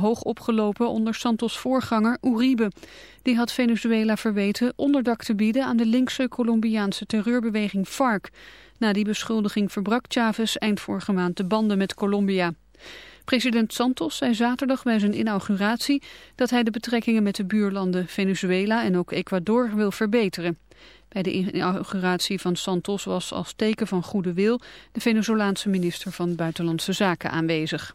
hoog opgelopen onder Santos' voorganger Uribe. Die had Venezuela verweten onderdak te bieden aan de linkse Colombiaanse terreurbeweging FARC. Na die beschuldiging verbrak Chavez eind vorige maand de banden met Colombia. President Santos zei zaterdag bij zijn inauguratie dat hij de betrekkingen met de buurlanden Venezuela en ook Ecuador wil verbeteren. Bij de inauguratie van Santos was als teken van goede wil de Venezolaanse minister van Buitenlandse Zaken aanwezig.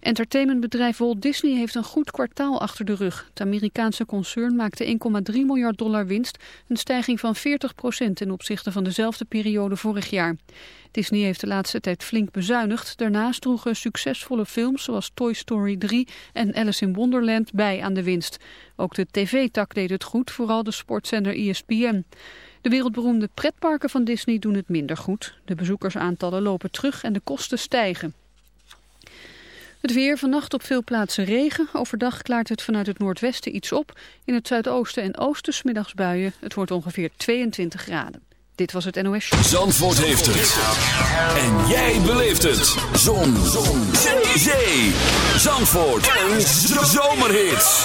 Entertainmentbedrijf Walt Disney heeft een goed kwartaal achter de rug. Het Amerikaanse concern maakte 1,3 miljard dollar winst, een stijging van 40 ten opzichte van dezelfde periode vorig jaar. Disney heeft de laatste tijd flink bezuinigd. Daarnaast droegen succesvolle films zoals Toy Story 3 en Alice in Wonderland bij aan de winst. Ook de tv-tak deed het goed, vooral de sportzender ESPN. De wereldberoemde pretparken van Disney doen het minder goed. De bezoekersaantallen lopen terug en de kosten stijgen. Het weer vannacht op veel plaatsen regen. Overdag klaart het vanuit het noordwesten iets op. In het zuidoosten en oosten smiddags buien. Het wordt ongeveer 22 graden. Dit was het NOS. Zandvoort heeft het. En jij beleeft het. Zon. Zon. Zee. Zandvoort. En zomerhits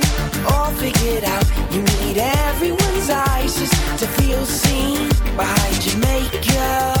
all figured out. You need everyone's eyes just to feel seen your Jamaica.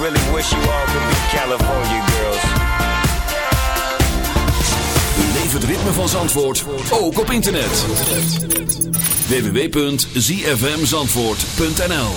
really wish you all could be California girls. leef het ritme van Zandvoort, ook op internet. www.zfmzandvoort.nl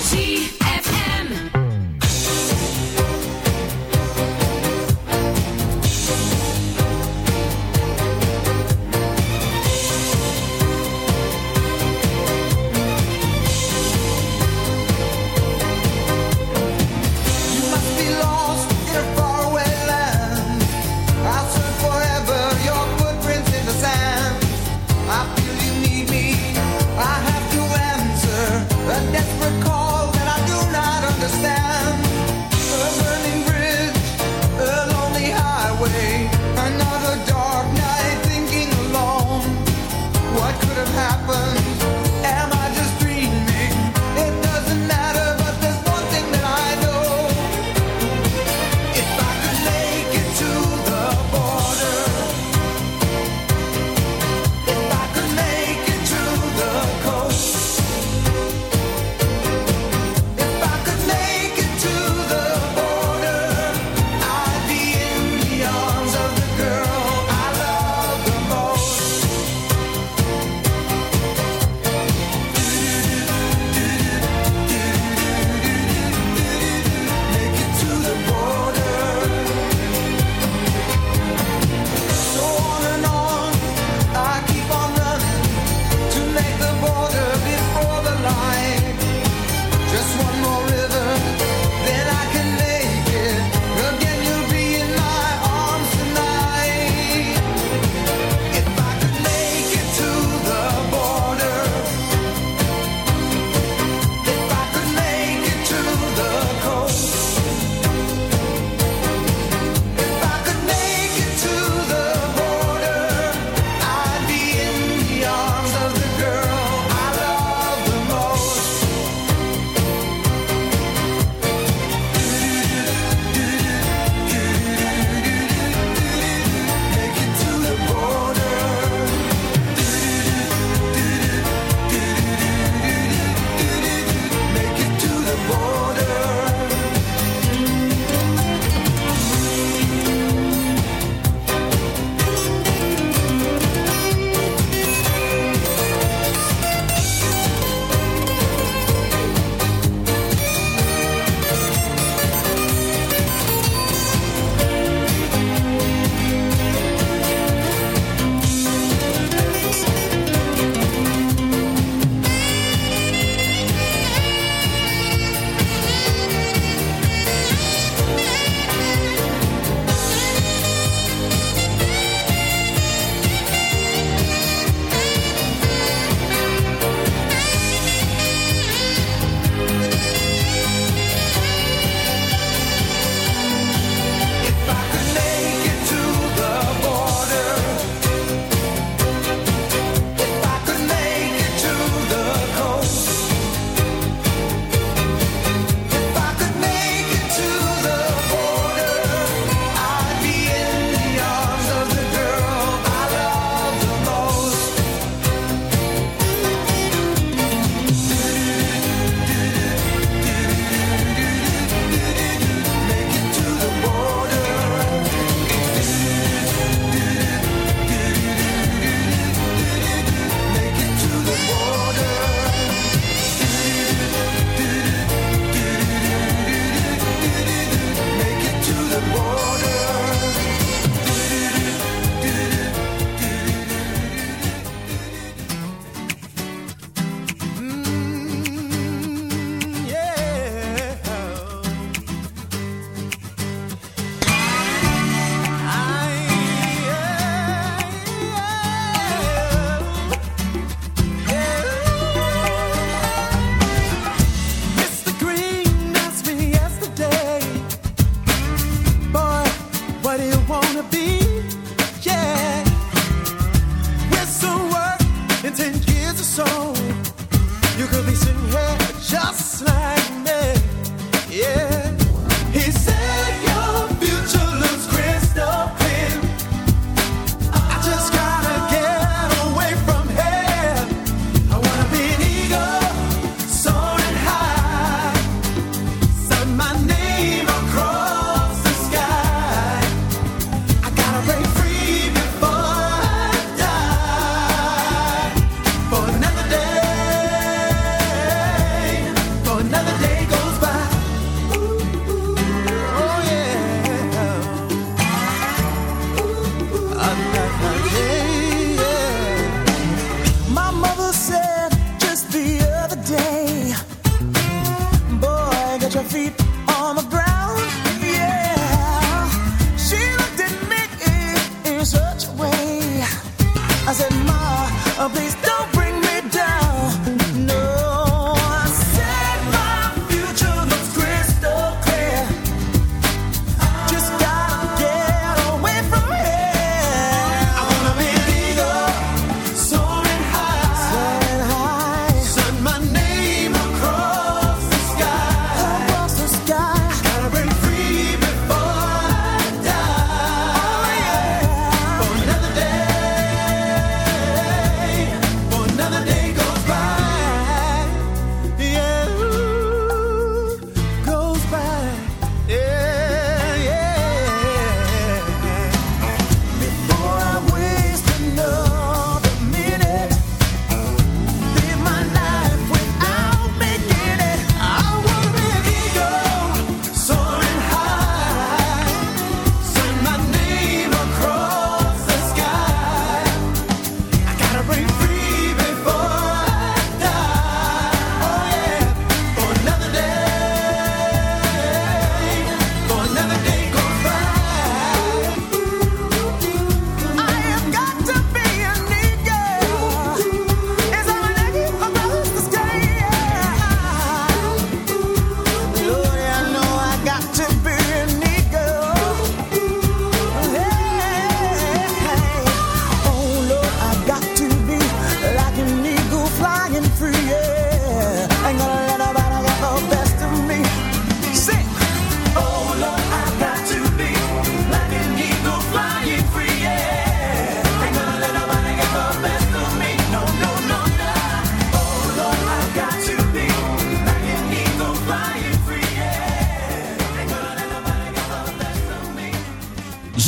Oh, please don't.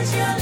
your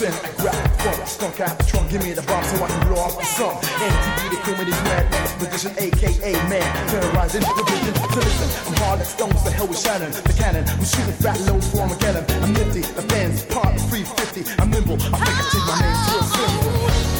sin. I grab it stunk skunk the trunk. Give me the bomb so I can blow off the sun. MTV, the comedy's madman, magician, aka man, terrorizing the vision. So listen, I'm hard like stones. The hell with Shannon, the cannon. I'm shooting fat low for Armageddon. I'm nifty, the fans part 350. I'm nimble. I think I change my name to a symbol.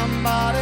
somebody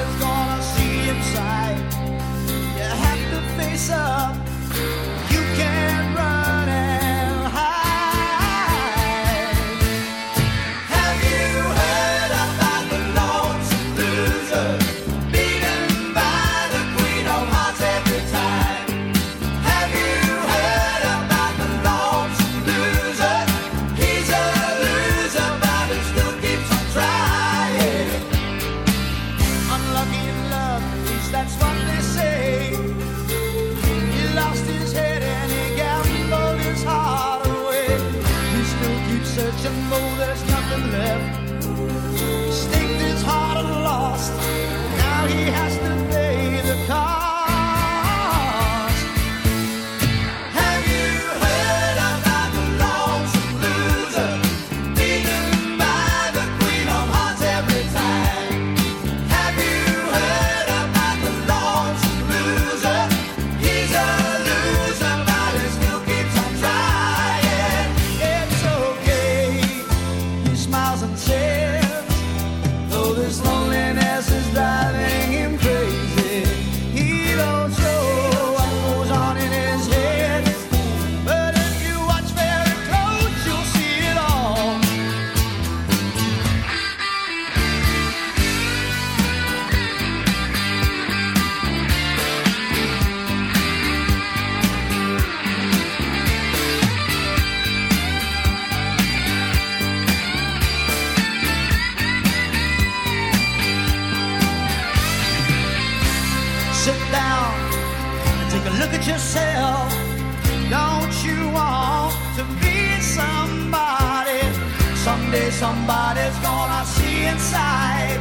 Somebody's gonna see inside.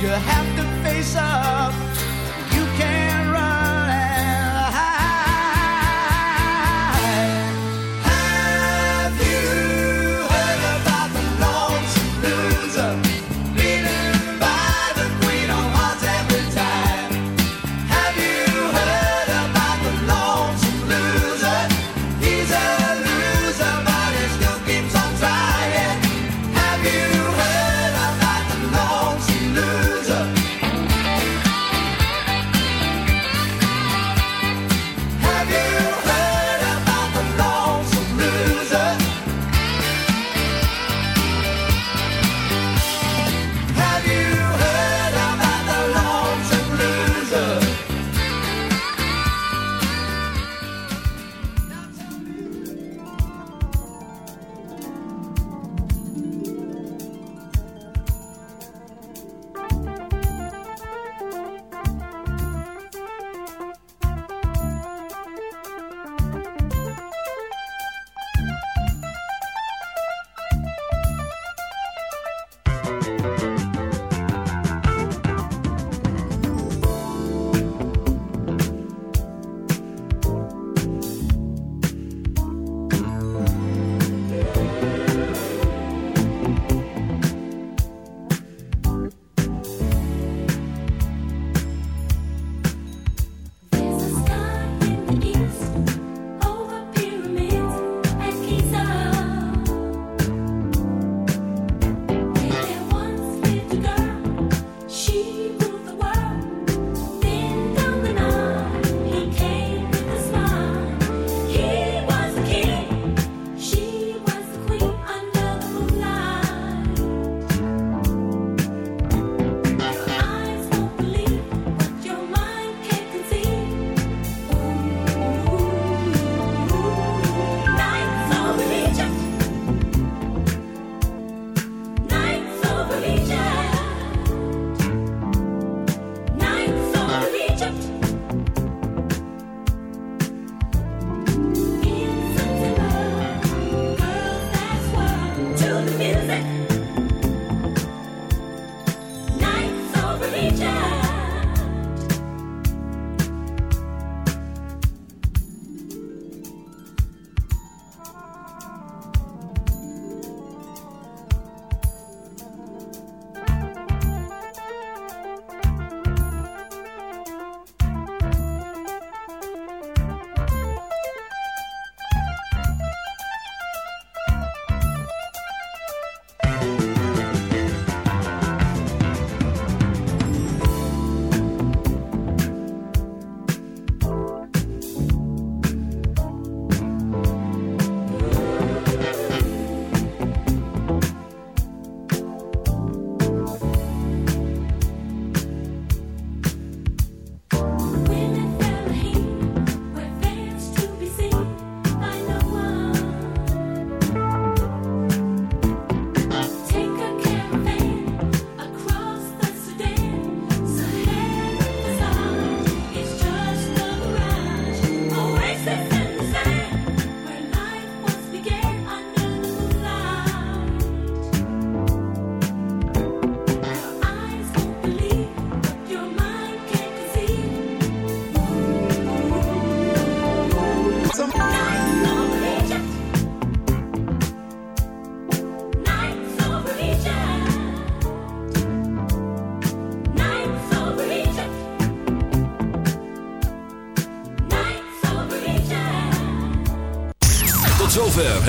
You have to face up.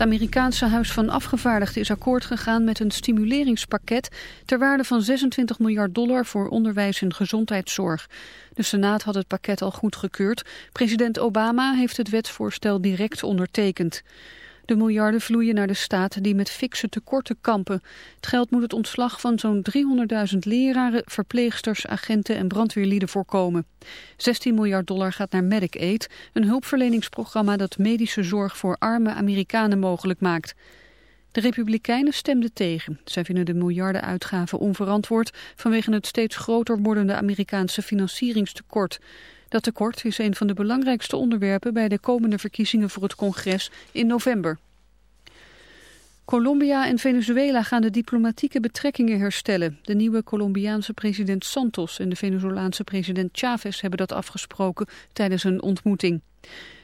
Het Amerikaanse Huis van Afgevaardigden is akkoord gegaan met een stimuleringspakket ter waarde van 26 miljard dollar voor onderwijs en gezondheidszorg. De Senaat had het pakket al goedgekeurd. President Obama heeft het wetsvoorstel direct ondertekend. De miljarden vloeien naar de staten die met fikse tekorten kampen. Het geld moet het ontslag van zo'n 300.000 leraren, verpleegsters, agenten en brandweerlieden voorkomen. 16 miljard dollar gaat naar Medicaid, een hulpverleningsprogramma dat medische zorg voor arme Amerikanen mogelijk maakt. De Republikeinen stemden tegen. Zij vinden de miljarden uitgaven onverantwoord vanwege het steeds groter wordende Amerikaanse financieringstekort. Dat tekort is een van de belangrijkste onderwerpen bij de komende verkiezingen voor het congres in november. Colombia en Venezuela gaan de diplomatieke betrekkingen herstellen. De nieuwe Colombiaanse president Santos en de Venezolaanse president Chavez hebben dat afgesproken tijdens een ontmoeting.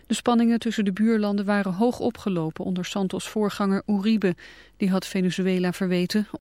De spanningen tussen de buurlanden waren hoog opgelopen onder Santos' voorganger Uribe. Die had Venezuela verweten